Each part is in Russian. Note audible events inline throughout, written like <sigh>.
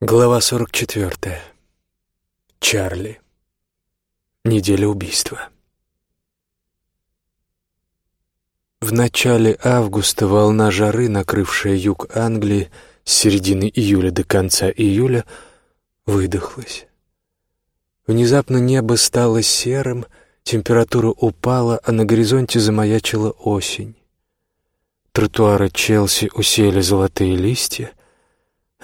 Глава 44. Чарли. Неделя убийства. В начале августа волна жары, накрывшая юг Англии с середины июля до конца июля, выдохлась. Внезапно небо стало серым, температура упала, а на горизонте замаячила осень. Тротуары Челси усеяли золотые листья —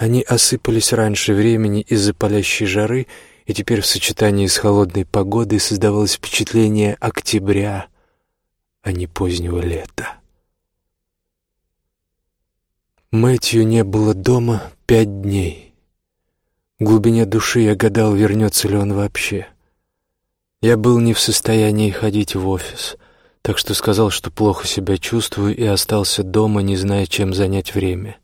они осыпались раньше времени из-за палящей жары, и теперь в сочетании с холодной погодой создавалось впечатление октября, а не позднего лета. Мэтью не было дома пять дней. В глубине души я гадал, вернется ли он вообще. Я был не в состоянии ходить в офис, так что сказал, что плохо себя чувствую, и остался дома, не зная, чем занять время.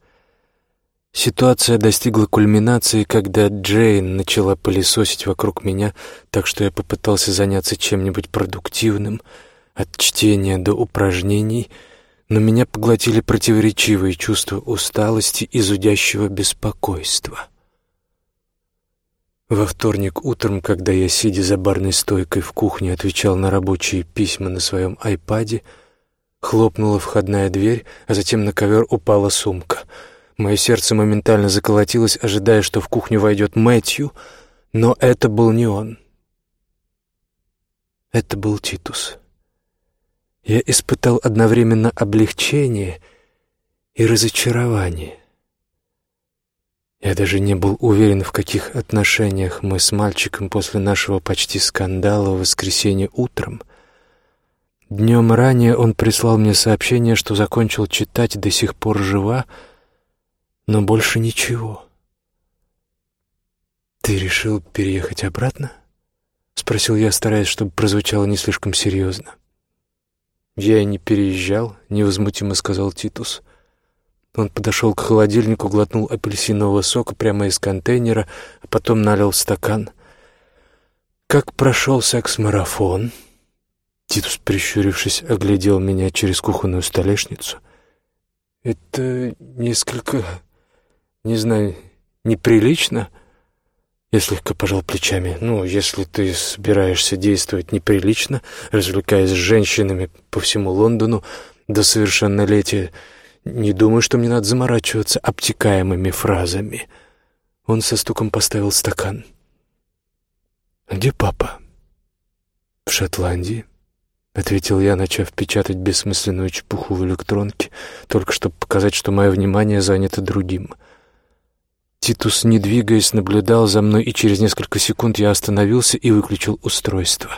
Ситуация достигла кульминации, когда Джейн начала пылесосить вокруг меня, так что я попытался заняться чем-нибудь продуктивным, от чтения до упражнений, но меня поглотили противоречивые чувства усталости и зудящего беспокойства. Во вторник утром, когда я, сидя за барной стойкой в кухне, отвечал на рабочие письма на своем айпаде, хлопнула входная дверь, а затем на ковер упала сумка — Мое сердце моментально заколотилось, ожидая, что в кухню войдет Мэтью, но это был не он. Это был Титус. Я испытал одновременно облегчение и разочарование. Я даже не был уверен, в каких отношениях мы с мальчиком после нашего почти скандала в воскресенье утром. Днем ранее он прислал мне сообщение, что закончил читать «До сих пор жива», но больше ничего. «Ты решил переехать обратно?» — спросил я, стараясь, чтобы прозвучало не слишком серьезно. «Я и не переезжал», — невозмутимо сказал Титус. Он подошел к холодильнику, глотнул апельсинового сока прямо из контейнера, а потом налил стакан. «Как прошел секс-марафон?» Титус, прищурившись, оглядел меня через кухонную столешницу. «Это несколько не знаю, неприлично?» Я слегка пожал плечами. «Ну, если ты собираешься действовать неприлично, развлекаясь с женщинами по всему Лондону до совершеннолетия, не думаю, что мне надо заморачиваться обтекаемыми фразами». Он со стуком поставил стакан. «Где папа?» «В Шотландии», — ответил я, начав печатать бессмысленную чепуху в электронке, только чтобы показать, что мое внимание занято другим — Титус, не двигаясь, наблюдал за мной, и через несколько секунд я остановился и выключил устройство.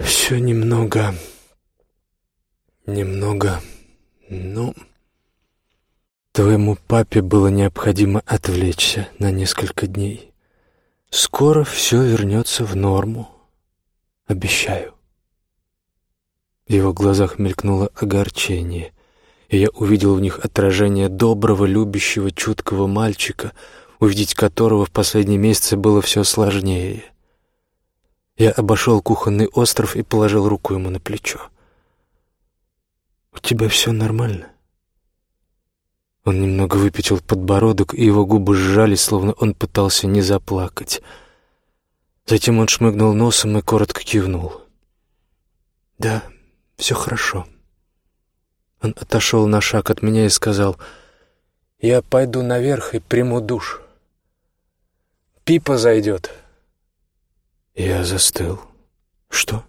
«Все немного... немного... ну...» Твоему папе было необходимо отвлечься на несколько дней. Скоро все вернется в норму. Обещаю. В его глазах мелькнуло огорчение и я увидел в них отражение доброго, любящего, чуткого мальчика, увидеть которого в последние месяцы было все сложнее. Я обошел кухонный остров и положил руку ему на плечо. «У тебя все нормально?» Он немного выпятил подбородок, и его губы сжались, словно он пытался не заплакать. Затем он шмыгнул носом и коротко кивнул. «Да, все хорошо». Он отошел на шаг от меня и сказал, «Я пойду наверх и приму душ. Пипа зайдет». Я застыл. «Что?»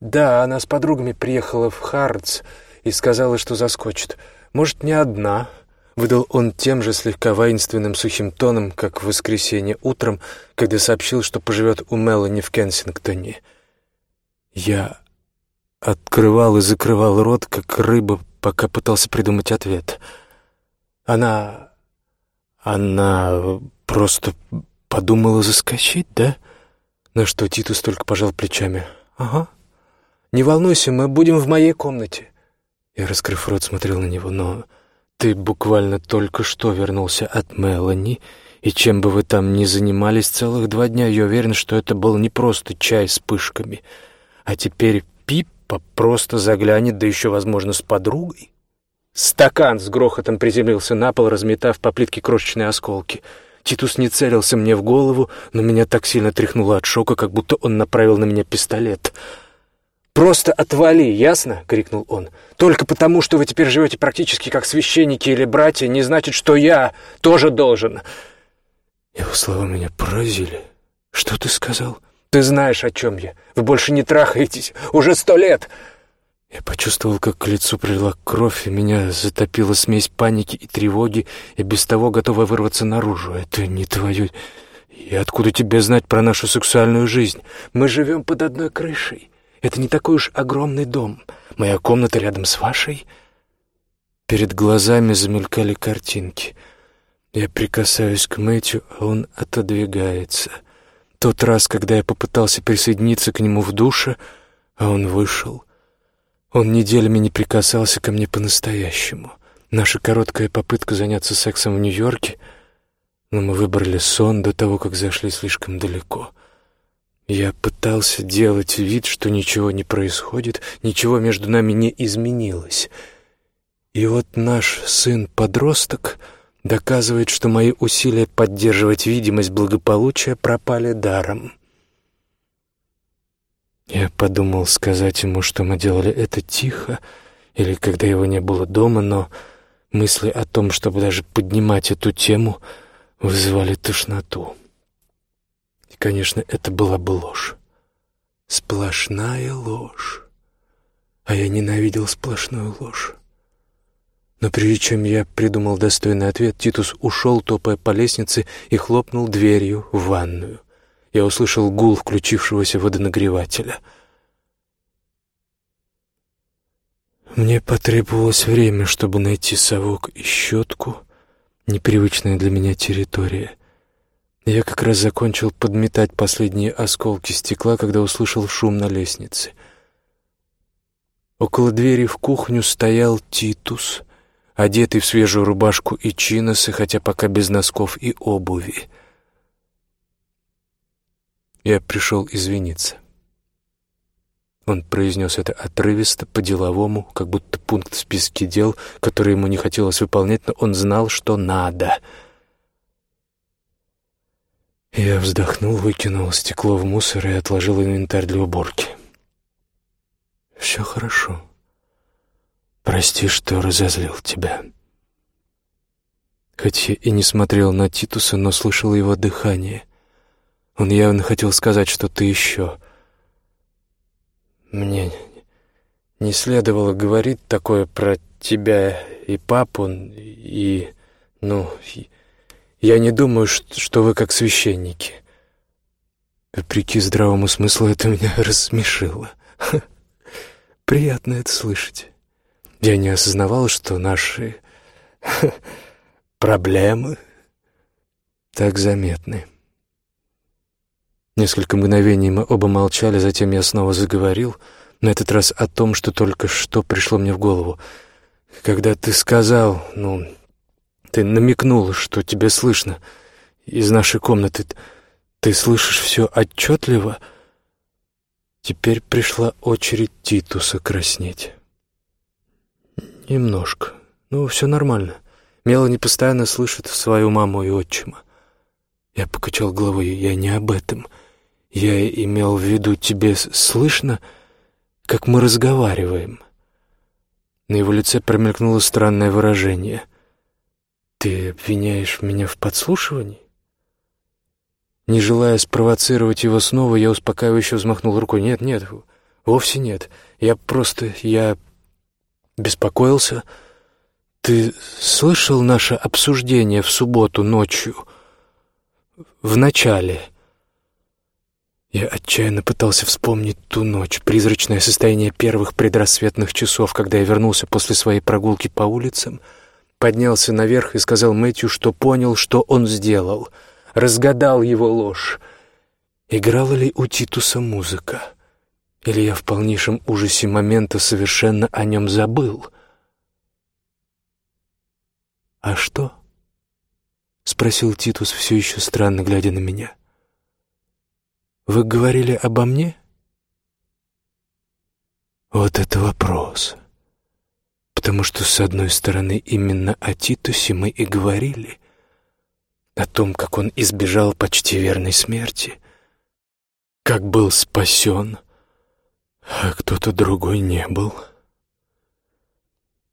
«Да, она с подругами приехала в Хардс и сказала, что заскочит. Может, не одна». Выдал он тем же слегка воинственным сухим тоном, как в воскресенье утром, когда сообщил, что поживет у Мелани в Кенсингтоне. Я открывал и закрывал рот, как рыба, пока пытался придумать ответ. Она... она просто подумала заскочить, да? На что Титус только пожал плечами. «Ага. Не волнуйся, мы будем в моей комнате». Я, раскрыв рот, смотрел на него, но... «Ты буквально только что вернулся от Мелани, и чем бы вы там ни занимались целых два дня, я уверен, что это был не просто чай с пышками, а теперь Пип просто заглянет, да еще, возможно, с подругой. Стакан с грохотом приземлился на пол, разметав по плитке крошечные осколки. Титус не целился мне в голову, но меня так сильно тряхнуло от шока, как будто он направил на меня пистолет. «Просто отвали, ясно?» — крикнул он. «Только потому, что вы теперь живете практически как священники или братья, не значит, что я тоже должен». Его слова меня поразили. «Что ты сказал?» «Ты знаешь, о чем я. Вы больше не трахаетесь. Уже сто лет!» Я почувствовал, как к лицу прилила кровь, и меня затопила смесь паники и тревоги, и без того готова вырваться наружу. Это не твое... И откуда тебе знать про нашу сексуальную жизнь? Мы живем под одной крышей. Это не такой уж огромный дом. Моя комната рядом с вашей. Перед глазами замелькали картинки. Я прикасаюсь к Мэтью, а он отодвигается. Тот раз, когда я попытался присоединиться к нему в душе, а он вышел — он неделями не прикасался ко мне по-настоящему. Наша короткая попытка заняться сексом в Нью-Йорке, но мы выбрали сон до того, как зашли слишком далеко. Я пытался делать вид, что ничего не происходит, ничего между нами не изменилось. И вот наш сын-подросток доказывает, что мои усилия поддерживать видимость благополучия пропали даром. Я подумал сказать ему, что мы делали это тихо, или когда его не было дома, но мысли о том, чтобы даже поднимать эту тему, вызывали тошноту. И, конечно, это была бы ложь. Сплошная ложь. А я ненавидел сплошную ложь. Но прежде чем я придумал достойный ответ, Титус ушел, топая по лестнице, и хлопнул дверью в ванную я услышал гул включившегося водонагревателя. Мне потребовалось время, чтобы найти совок и щетку, непривычная для меня территория. Я как раз закончил подметать последние осколки стекла, когда услышал шум на лестнице. Около двери в кухню стоял Титус, одетый в свежую рубашку и чиносы, хотя пока без носков и обуви. Я пришел извиниться. Он произнес это отрывисто, по-деловому, как будто пункт в списке дел, который ему не хотелось выполнять, но он знал, что надо. Я вздохнул, выкинул стекло в мусор и отложил инвентарь для уборки. «Все хорошо. Прости, что разозлил тебя». Хоть и не смотрел на Титуса, но слышал его дыхание — он явно хотел сказать что-то еще. Мне не следовало говорить такое про тебя и папу, и... ну... Я не думаю, что вы как священники. Вопреки здравому смыслу это меня <laughs> рассмешило. <laughs> Приятно это слышать. Я не осознавал, что наши <laughs> проблемы так заметны. Несколько мгновений мы оба молчали, затем я снова заговорил, на этот раз о том, что только что пришло мне в голову. Когда ты сказал, ну, ты намекнул, что тебе слышно из нашей комнаты, ты слышишь все отчетливо, теперь пришла очередь Титуса краснеть. Немножко. Ну, все нормально. Мелани постоянно слышит свою маму и отчима. Я покачал головой, я не об этом — я имел в виду, тебе слышно, как мы разговариваем?» На его лице промелькнуло странное выражение. «Ты обвиняешь меня в подслушивании?» Не желая спровоцировать его снова, я успокаивающе взмахнул рукой. «Нет, нет, вовсе нет. Я просто... я беспокоился. Ты слышал наше обсуждение в субботу ночью? В начале?» Я отчаянно пытался вспомнить ту ночь, призрачное состояние первых предрассветных часов, когда я вернулся после своей прогулки по улицам, поднялся наверх и сказал Мэтью, что понял, что он сделал, разгадал его ложь. Играла ли у Титуса музыка? Или я в полнейшем ужасе момента совершенно о нем забыл? «А что?» — спросил Титус, все еще странно глядя на меня. — вы говорили обо мне? Вот это вопрос. потому что, с одной стороны, именно о Титусе мы и говорили, о том, как он избежал почти верной смерти, как был спасен, а кто-то другой не был.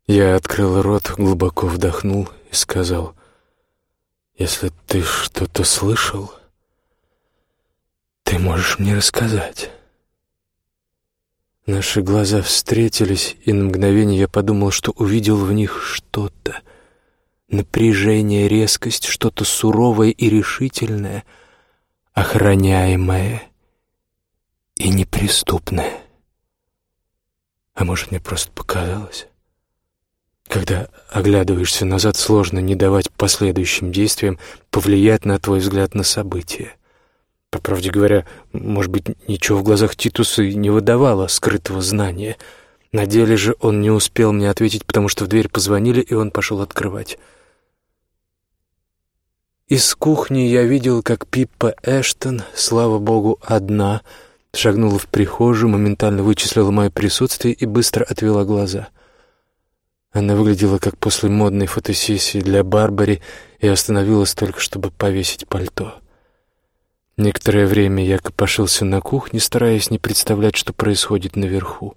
Я открыл рот, глубоко вдохнул и сказал, «Если ты что-то слышал, ты можешь мне рассказать». Наши глаза встретились, и на мгновение я подумал, что увидел в них что-то. Напряжение, резкость, что-то суровое и решительное, охраняемое и неприступное. А может, мне просто показалось? Когда оглядываешься назад, сложно не давать последующим действиям повлиять на твой взгляд на события. По правде говоря, может быть, ничего в глазах Титуса не выдавало скрытого знания. На деле же он не успел мне ответить, потому что в дверь позвонили, и он пошел открывать. Из кухни я видел, как Пиппа Эштон, слава богу, одна, шагнула в прихожую, моментально вычислила мое присутствие и быстро отвела глаза — она выглядела как после модной фотосессии для Барбари и остановилась только, чтобы повесить пальто. Некоторое время я копошился на кухне, стараясь не представлять, что происходит наверху.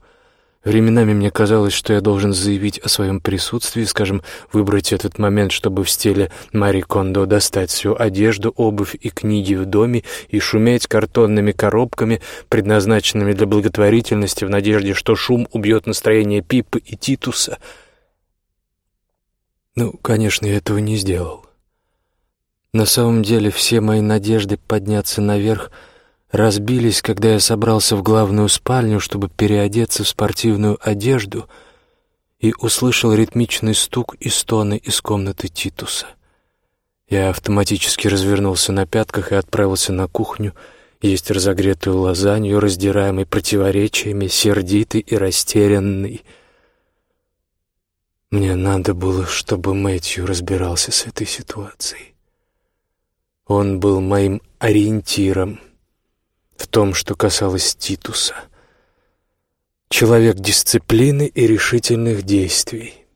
Временами мне казалось, что я должен заявить о своем присутствии, скажем, выбрать этот момент, чтобы в стиле Мари Кондо достать всю одежду, обувь и книги в доме и шуметь картонными коробками, предназначенными для благотворительности, в надежде, что шум убьет настроение Пиппы и Титуса — ну, конечно, я этого не сделал. На самом деле все мои надежды подняться наверх разбились, когда я собрался в главную спальню, чтобы переодеться в спортивную одежду, и услышал ритмичный стук и стоны из комнаты Титуса. Я автоматически развернулся на пятках и отправился на кухню есть разогретую лазанью, раздираемой противоречиями, сердитый и растерянный — мне надо было, чтобы Мэтью разбирался с этой ситуацией. Он был моим ориентиром в том, что касалось Титуса. Человек дисциплины и решительных действий.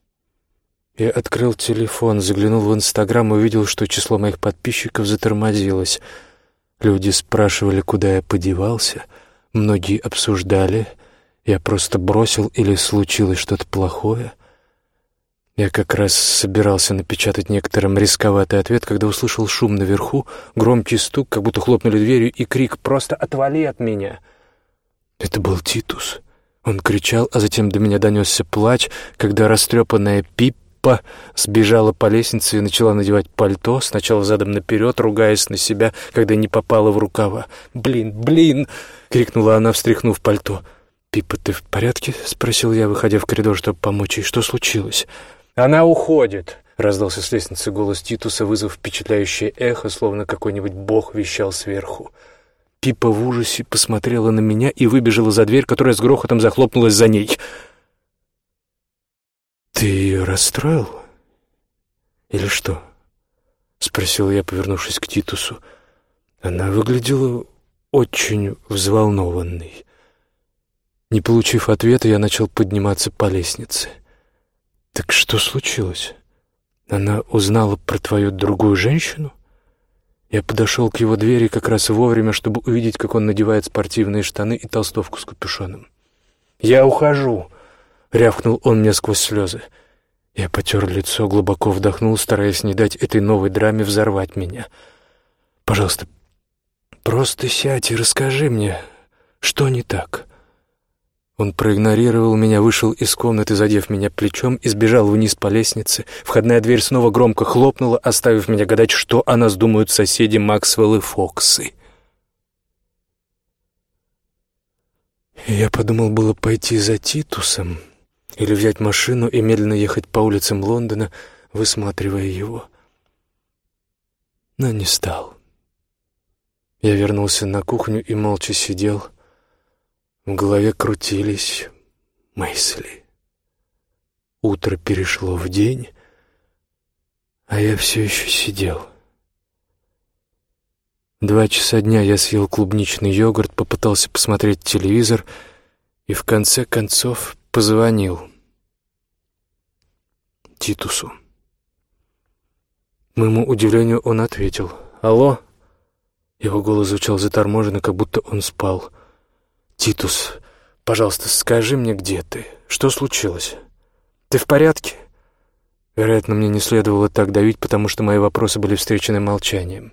Я открыл телефон, заглянул в Инстаграм и увидел, что число моих подписчиков затормозилось. Люди спрашивали, куда я подевался. Многие обсуждали, я просто бросил или случилось что-то плохое — я как раз собирался напечатать некоторым рисковатый ответ, когда услышал шум наверху, громкий стук, как будто хлопнули дверью, и крик «Просто отвали от меня!». Это был Титус. Он кричал, а затем до меня донесся плач, когда растрепанная Пиппа сбежала по лестнице и начала надевать пальто, сначала задом наперед, ругаясь на себя, когда не попала в рукава. «Блин, блин!» — крикнула она, встряхнув пальто. «Пиппа, ты в порядке?» — спросил я, выходя в коридор, чтобы помочь ей. «Что случилось?» «Она уходит!» — раздался с лестницы голос Титуса, вызвав впечатляющее эхо, словно какой-нибудь бог вещал сверху. Пипа в ужасе посмотрела на меня и выбежала за дверь, которая с грохотом захлопнулась за ней. «Ты ее расстроил? Или что?» — спросил я, повернувшись к Титусу. Она выглядела очень взволнованной. Не получив ответа, я начал подниматься по лестнице. — «Так что случилось? Она узнала про твою другую женщину?» Я подошел к его двери как раз вовремя, чтобы увидеть, как он надевает спортивные штаны и толстовку с капюшоном. «Я ухожу!» — рявкнул он мне сквозь слезы. Я потер лицо, глубоко вдохнул, стараясь не дать этой новой драме взорвать меня. «Пожалуйста, просто сядь и расскажи мне, что не так?» Он проигнорировал меня, вышел из комнаты, задев меня плечом, и сбежал вниз по лестнице. Входная дверь снова громко хлопнула, оставив меня гадать, что о нас думают соседи Максвелл и Фоксы. Я подумал было пойти за Титусом или взять машину и медленно ехать по улицам Лондона, высматривая его. Но не стал. Я вернулся на кухню и молча сидел, в голове крутились мысли. Утро перешло в день, а я все еще сидел. Два часа дня я съел клубничный йогурт, попытался посмотреть телевизор и в конце концов позвонил. Титусу. Моему удивлению он ответил. «Алло?» Его голос звучал заторможенно, как будто он спал. «Титус, пожалуйста, скажи мне, где ты? Что случилось? Ты в порядке?» Вероятно, мне не следовало так давить, потому что мои вопросы были встречены молчанием.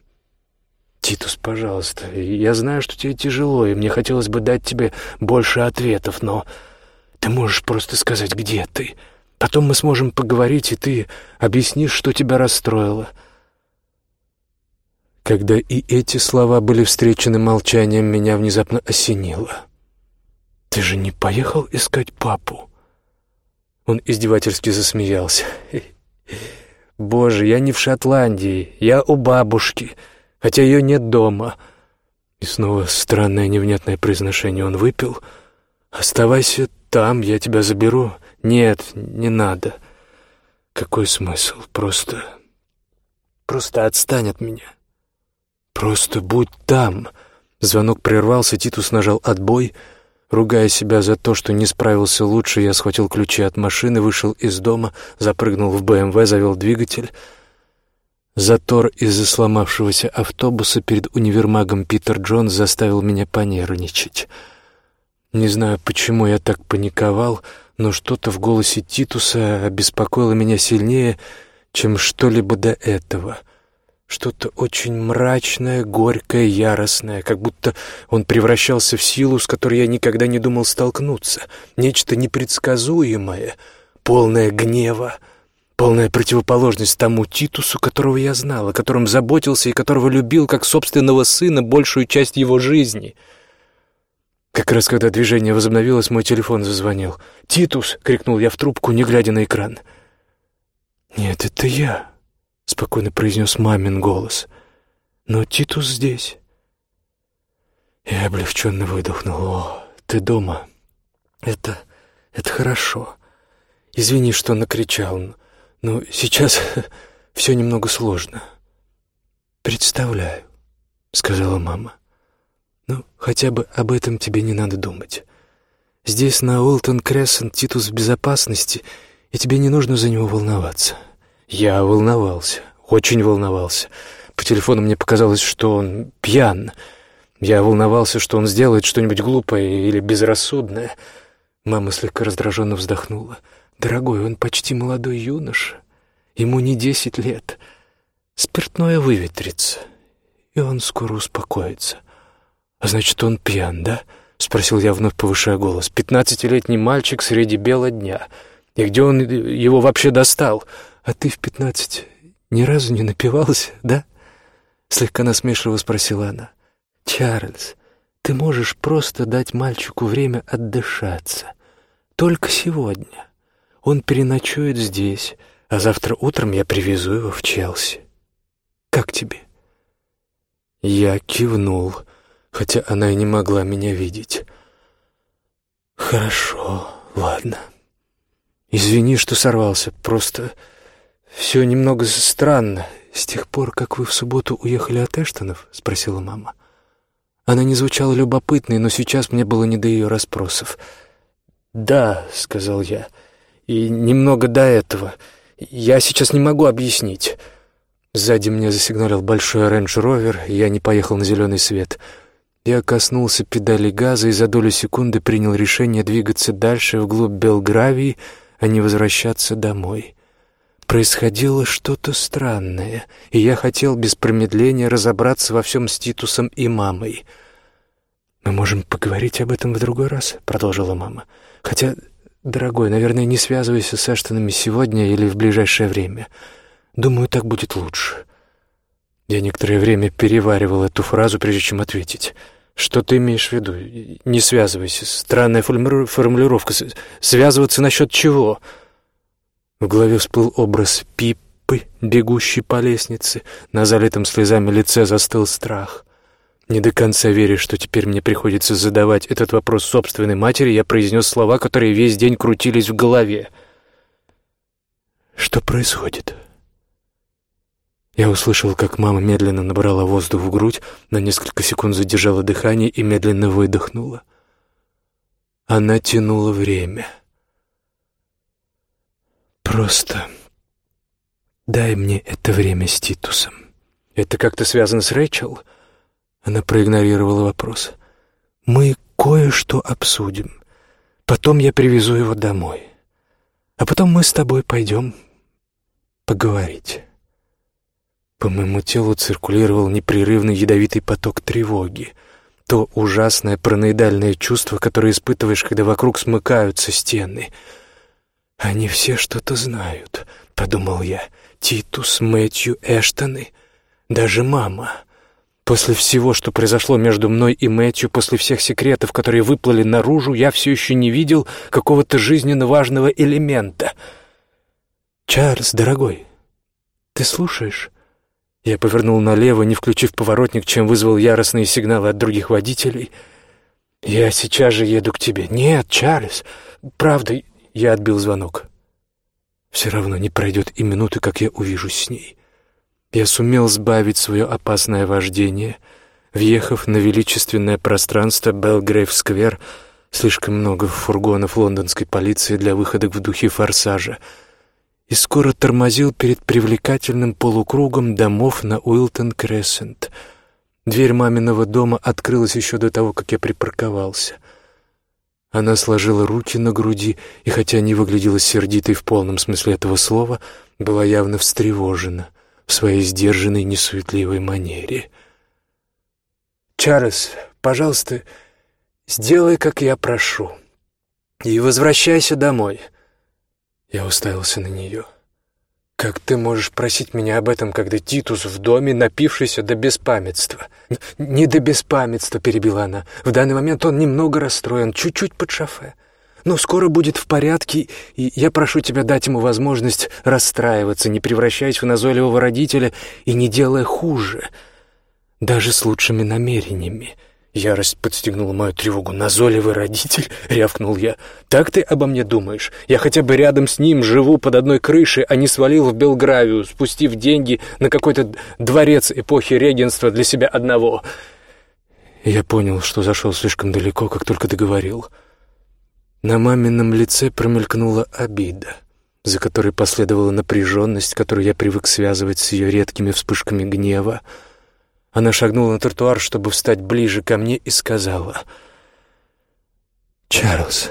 «Титус, пожалуйста, я знаю, что тебе тяжело, и мне хотелось бы дать тебе больше ответов, но ты можешь просто сказать, где ты. Потом мы сможем поговорить, и ты объяснишь, что тебя расстроило». Когда и эти слова были встречены молчанием, меня внезапно осенило. «Ты же не поехал искать папу?» Он издевательски засмеялся. «Боже, я не в Шотландии, я у бабушки, хотя ее нет дома». И снова странное невнятное произношение. Он выпил. «Оставайся там, я тебя заберу». «Нет, не надо». «Какой смысл? Просто... просто отстань от меня». «Просто будь там!» Звонок прервался, Титус нажал «отбой». Ругая себя за то, что не справился лучше, я схватил ключи от машины, вышел из дома, запрыгнул в БМВ, завел двигатель. Затор из-за сломавшегося автобуса перед универмагом Питер Джонс заставил меня понервничать. Не знаю, почему я так паниковал, но что-то в голосе Титуса обеспокоило меня сильнее, чем что-либо до этого — что-то очень мрачное, горькое, яростное, как будто он превращался в силу, с которой я никогда не думал столкнуться. Нечто непредсказуемое, полное гнева, полная противоположность тому Титусу, которого я знал, о котором заботился и которого любил как собственного сына большую часть его жизни. Как раз когда движение возобновилось, мой телефон зазвонил. «Титус!» — крикнул я в трубку, не глядя на экран. «Нет, это я», — спокойно произнес мамин голос. «Но Титус здесь». Я облегченно выдохнул. «О, ты дома. Это... это хорошо. Извини, что накричал, но сейчас <laughs> все немного сложно». «Представляю», — сказала мама. «Ну, хотя бы об этом тебе не надо думать. Здесь, на Уолтон Крессент, Титус в безопасности, и тебе не нужно за него волноваться». Я волновался, очень волновался. По телефону мне показалось, что он пьян. Я волновался, что он сделает что-нибудь глупое или безрассудное. Мама слегка раздраженно вздохнула. «Дорогой, он почти молодой юноша. Ему не десять лет. Спиртное выветрится, и он скоро успокоится. А значит, он пьян, да?» — спросил я, вновь повышая голос. «Пятнадцатилетний мальчик среди бела дня. И где он его вообще достал?» «А ты в пятнадцать ни разу не напивался, да?» Слегка насмешливо спросила она. «Чарльз, ты можешь просто дать мальчику время отдышаться. Только сегодня. Он переночует здесь, а завтра утром я привезу его в Челси. Как тебе?» Я кивнул, хотя она и не могла меня видеть. «Хорошо, ладно. Извини, что сорвался, просто «Все немного странно. С тех пор, как вы в субботу уехали от Эштонов?» — спросила мама. Она не звучала любопытной, но сейчас мне было не до ее расспросов. «Да», — сказал я, — «и немного до этого. Я сейчас не могу объяснить». Сзади мне засигналил большой Range Rover, я не поехал на зеленый свет. Я коснулся педали газа и за долю секунды принял решение двигаться дальше вглубь Белгравии, а не возвращаться домой. Происходило что-то странное, и я хотел без промедления разобраться во всем с Титусом и мамой. «Мы можем поговорить об этом в другой раз», — продолжила мама. «Хотя, дорогой, наверное, не связывайся с Эштонами сегодня или в ближайшее время. Думаю, так будет лучше». Я некоторое время переваривал эту фразу, прежде чем ответить. «Что ты имеешь в виду? Не связывайся. Странная формулировка. Связываться насчет чего?» В голове всплыл образ Пиппы, бегущей по лестнице. На залитом слезами лице застыл страх. Не до конца веря, что теперь мне приходится задавать этот вопрос собственной матери, я произнес слова, которые весь день крутились в голове. «Что происходит?» Я услышал, как мама медленно набрала воздух в грудь, на несколько секунд задержала дыхание и медленно выдохнула. Она тянула время — Просто дай мне это время с Титусом. Это как-то связано с Рэйчел? Она проигнорировала вопрос. Мы кое-что обсудим. Потом я привезу его домой. А потом мы с тобой пойдем поговорить. По моему телу циркулировал непрерывный ядовитый поток тревоги. То ужасное параноидальное чувство, которое испытываешь, когда вокруг смыкаются стены. «Они все что-то знают», — подумал я. «Титус, Мэтью, Эштоны, даже мама». После всего, что произошло между мной и Мэтью, после всех секретов, которые выплыли наружу, я все еще не видел какого-то жизненно важного элемента. «Чарльз, дорогой, ты слушаешь?» Я повернул налево, не включив поворотник, чем вызвал яростные сигналы от других водителей. «Я сейчас же еду к тебе». «Нет, Чарльз, правда, я отбил звонок. Все равно не пройдет и минуты, как я увижусь с ней. Я сумел сбавить свое опасное вождение, въехав на величественное пространство Белгрейв-сквер, слишком много фургонов лондонской полиции для выходок в духе форсажа — и скоро тормозил перед привлекательным полукругом домов на Уилтон-Крессент. Дверь маминого дома открылась еще до того, как я припарковался. Она сложила руки на груди, и хотя не выглядела сердитой в полном смысле этого слова, была явно встревожена в своей сдержанной, несуетливой манере. «Чарльз, пожалуйста, сделай, как я прошу, и возвращайся домой». Я уставился на нее. «Как ты можешь просить меня об этом, когда Титус в доме, напившийся до беспамятства?» «Не до беспамятства», — перебила она. «В данный момент он немного расстроен, чуть-чуть под шофе. Но скоро будет в порядке, и я прошу тебя дать ему возможность расстраиваться, не превращаясь в назойливого родителя и не делая хуже, даже с лучшими намерениями». Ярость подстегнула мою тревогу. «Назойливый родитель?» — рявкнул я. «Так ты обо мне думаешь? Я хотя бы рядом с ним живу под одной крышей, а не свалил в Белгравию, спустив деньги на какой-то дворец эпохи регенства для себя одного». Я понял, что зашел слишком далеко, как только договорил. На мамином лице промелькнула обида, за которой последовала напряженность, которую я привык связывать с ее редкими вспышками гнева — она шагнула на тротуар, чтобы встать ближе ко мне, и сказала, «Чарльз,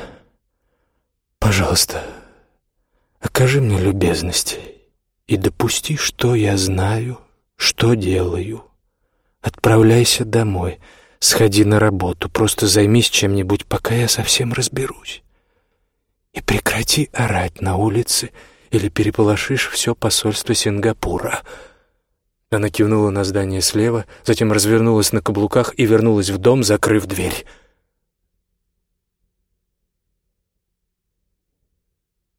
пожалуйста, окажи мне любезность и допусти, что я знаю, что делаю. Отправляйся домой, сходи на работу, просто займись чем-нибудь, пока я совсем разберусь. И прекрати орать на улице, или переполошишь все посольство Сингапура». Она кивнула на здание слева, затем развернулась на каблуках и вернулась в дом, закрыв дверь.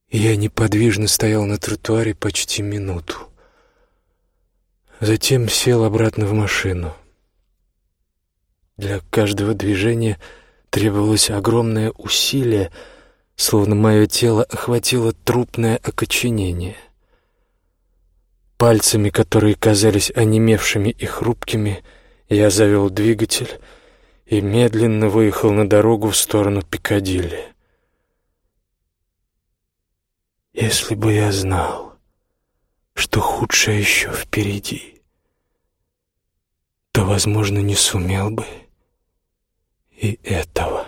Я неподвижно стоял на тротуаре почти минуту. Затем сел обратно в машину. Для каждого движения требовалось огромное усилие, словно мое тело охватило трупное окоченение — Пальцами, которые казались онемевшими и хрупкими, я завел двигатель и медленно выехал на дорогу в сторону Пикадилли. Если бы я знал, что худшее еще впереди, то, возможно, не сумел бы и этого.